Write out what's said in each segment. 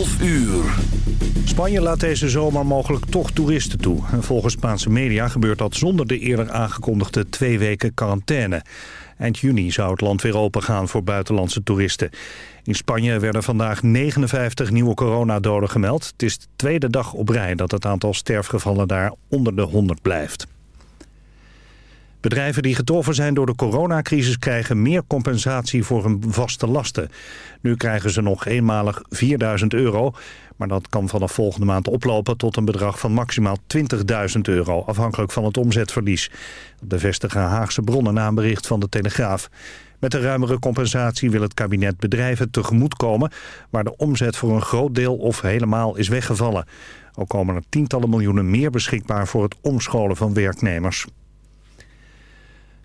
12 uur. Spanje laat deze zomer mogelijk toch toeristen toe. volgens Spaanse media gebeurt dat zonder de eerder aangekondigde twee weken quarantaine. Eind juni zou het land weer opengaan voor buitenlandse toeristen. In Spanje werden vandaag 59 nieuwe coronadoden gemeld. Het is de tweede dag op rij dat het aantal sterfgevallen daar onder de 100 blijft. Bedrijven die getroffen zijn door de coronacrisis krijgen meer compensatie voor hun vaste lasten. Nu krijgen ze nog eenmalig 4000 euro, maar dat kan vanaf volgende maand oplopen tot een bedrag van maximaal 20.000 euro, afhankelijk van het omzetverlies. Dat bevestigen Haagse bronnen na een bericht van de Telegraaf. Met een ruimere compensatie wil het kabinet bedrijven tegemoetkomen... waar de omzet voor een groot deel of helemaal is weggevallen. Ook komen er tientallen miljoenen meer beschikbaar voor het omscholen van werknemers.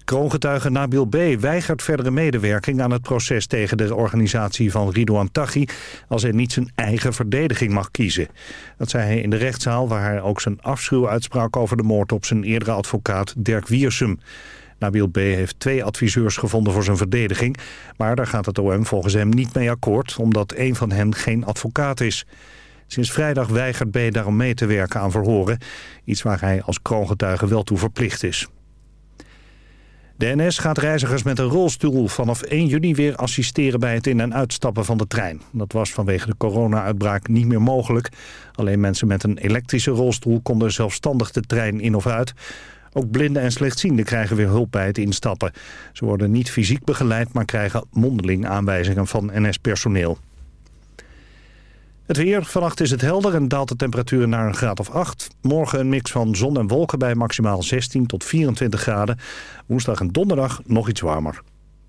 Kroongetuige Nabil B. weigert verdere medewerking aan het proces tegen de organisatie van Ridouan Taghi als hij niet zijn eigen verdediging mag kiezen. Dat zei hij in de rechtszaal waar hij ook zijn afschuw uitsprak over de moord op zijn eerdere advocaat Dirk Wiersum. Nabil B. heeft twee adviseurs gevonden voor zijn verdediging, maar daar gaat het OM volgens hem niet mee akkoord omdat een van hen geen advocaat is. Sinds vrijdag weigert B. daarom mee te werken aan verhoren, iets waar hij als kroongetuige wel toe verplicht is. De NS gaat reizigers met een rolstoel vanaf 1 juni weer assisteren bij het in- en uitstappen van de trein. Dat was vanwege de corona-uitbraak niet meer mogelijk. Alleen mensen met een elektrische rolstoel konden zelfstandig de trein in of uit. Ook blinden en slechtzienden krijgen weer hulp bij het instappen. Ze worden niet fysiek begeleid, maar krijgen mondeling aanwijzingen van NS-personeel. Het weer. Vannacht is het helder en daalt de temperatuur naar een graad of 8. Morgen een mix van zon en wolken bij maximaal 16 tot 24 graden. Woensdag en donderdag nog iets warmer.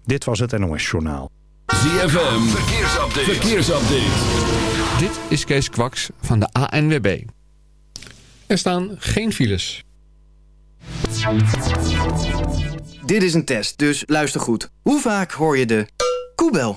Dit was het NOS Journaal. ZFM. Verkeersupdate. Verkeersupdate. Dit is Kees Kwaks van de ANWB. Er staan geen files. Dit is een test, dus luister goed. Hoe vaak hoor je de koebel?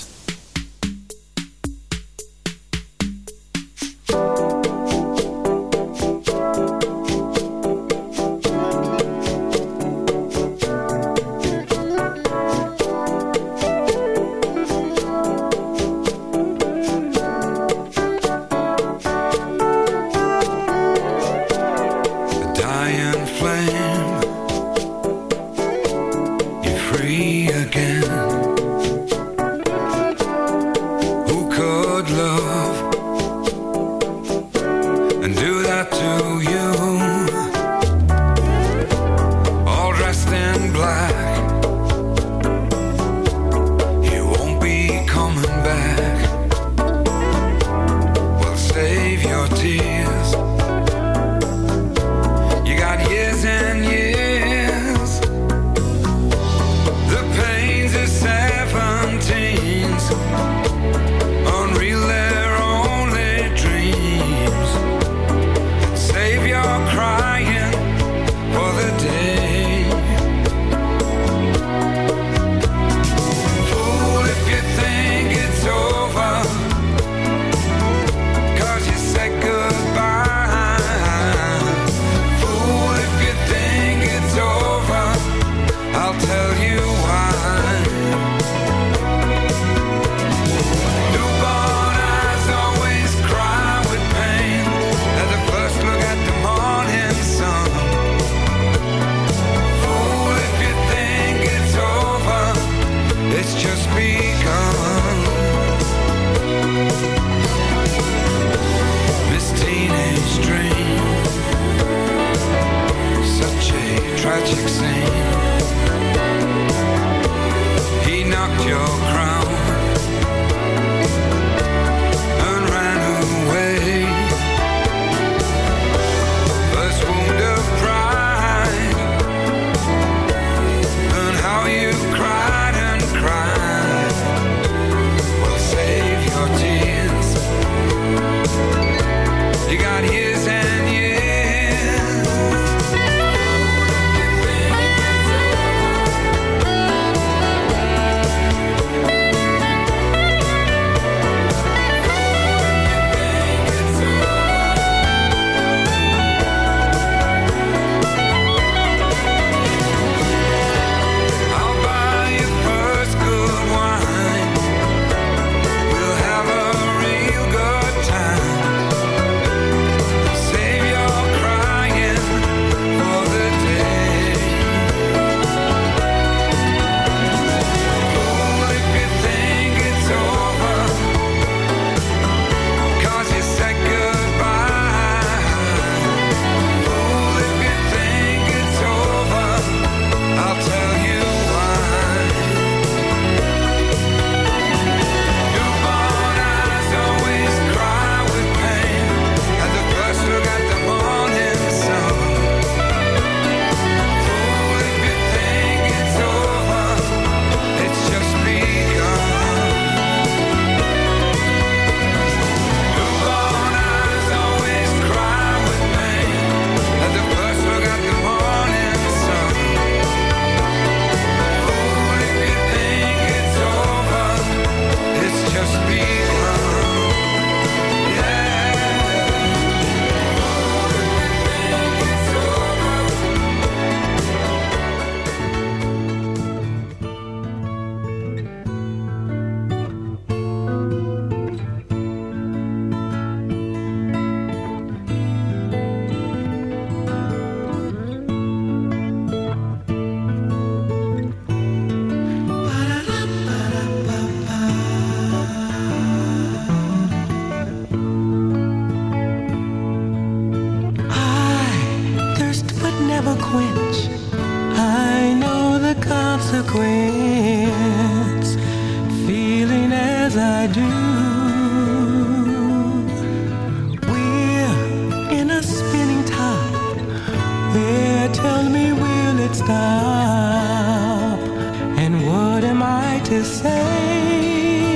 to say.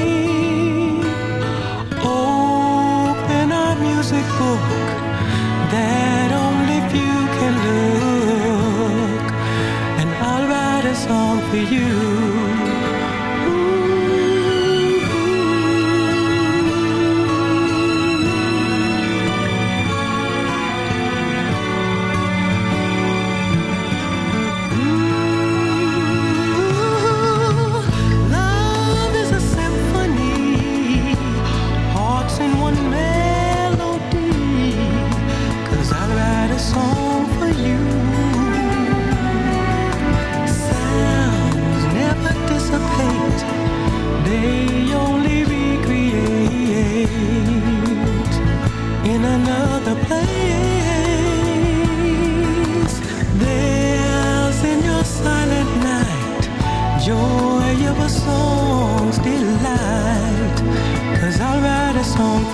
Open a music book that only few can look, and I'll write a song for you.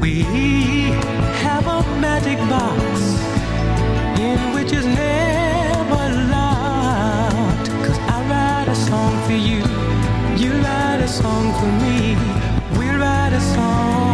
We have a magic box in which is never I write a song for you, you write a song for me, we write a song.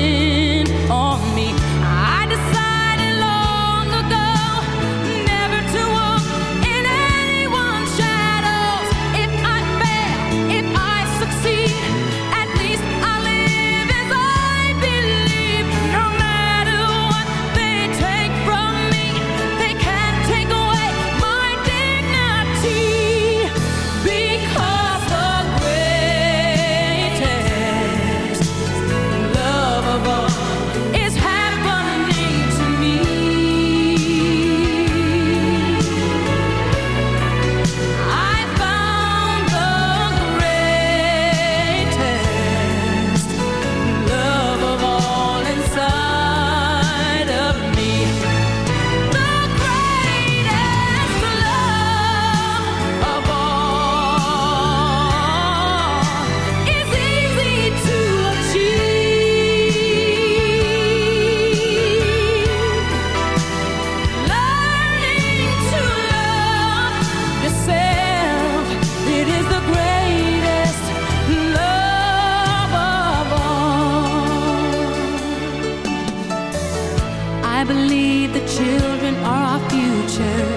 believe the children are our future.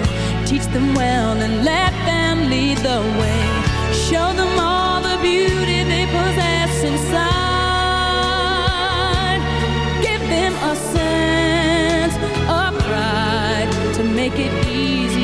Teach them well and let them lead the way. Show them all the beauty they possess inside. Give them a sense of pride to make it easy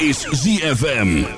Is ZFM.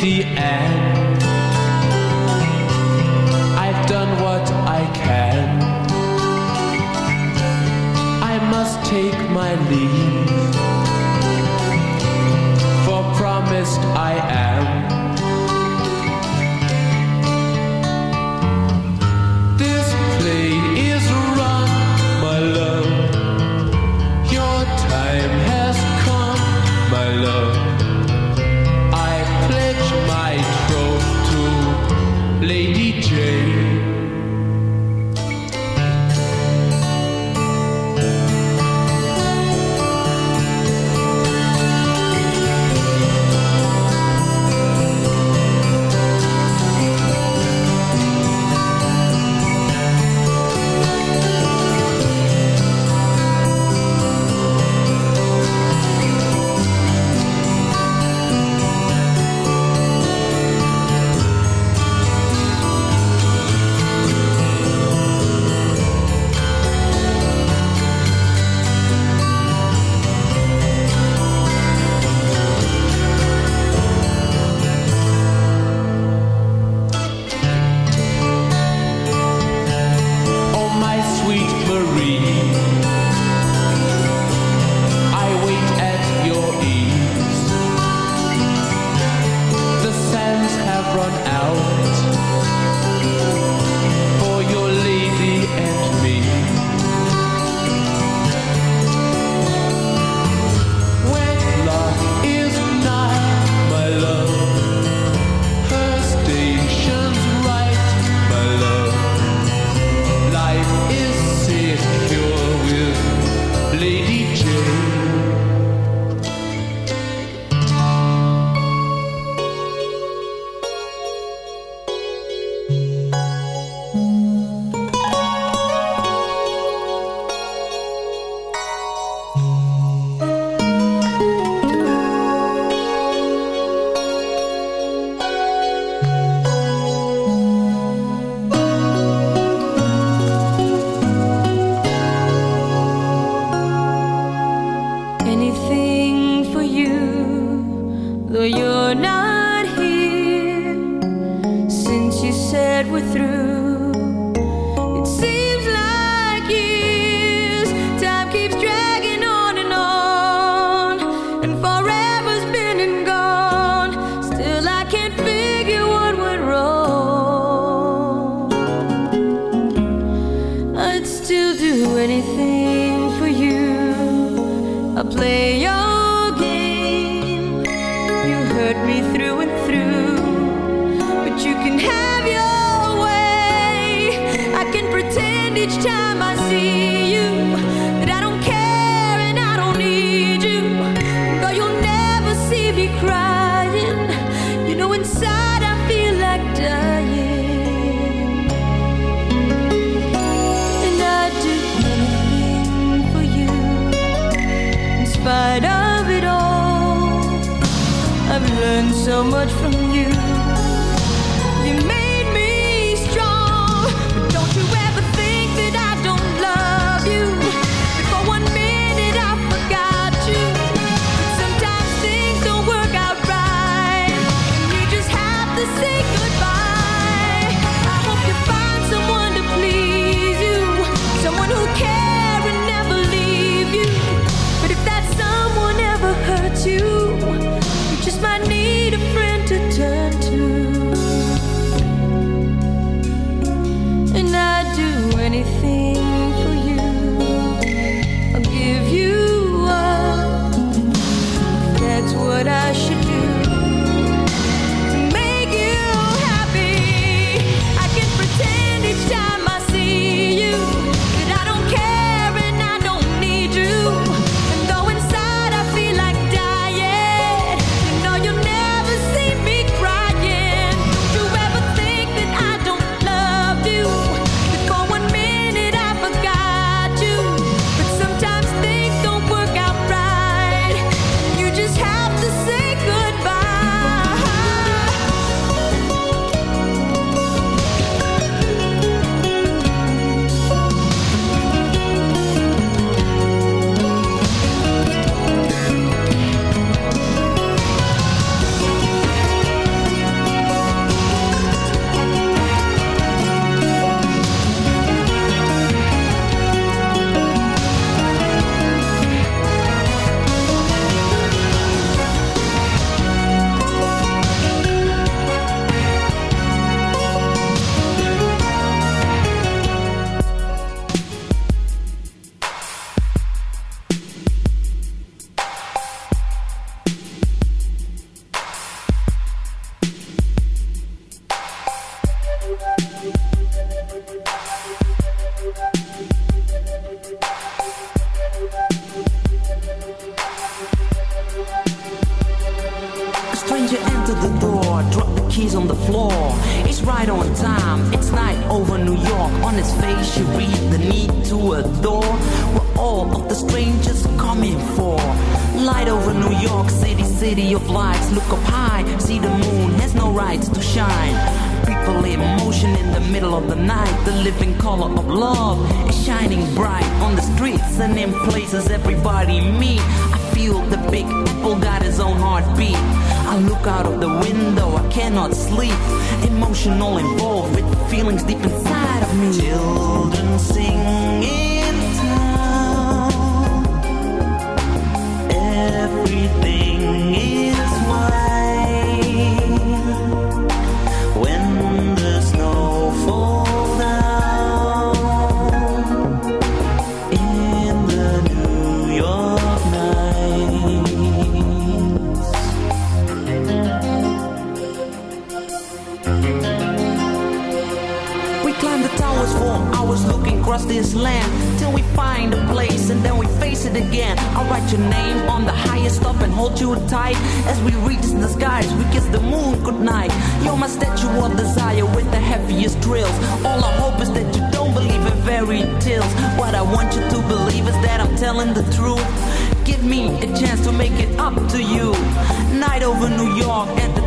the end. so much from you. You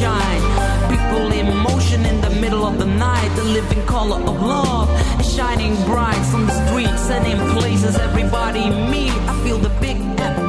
shine. People in motion in the middle of the night, the living color of love is shining bright on the streets and in places everybody me, I feel the big apple.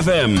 ZFM.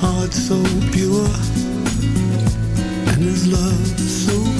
heart so pure and his love so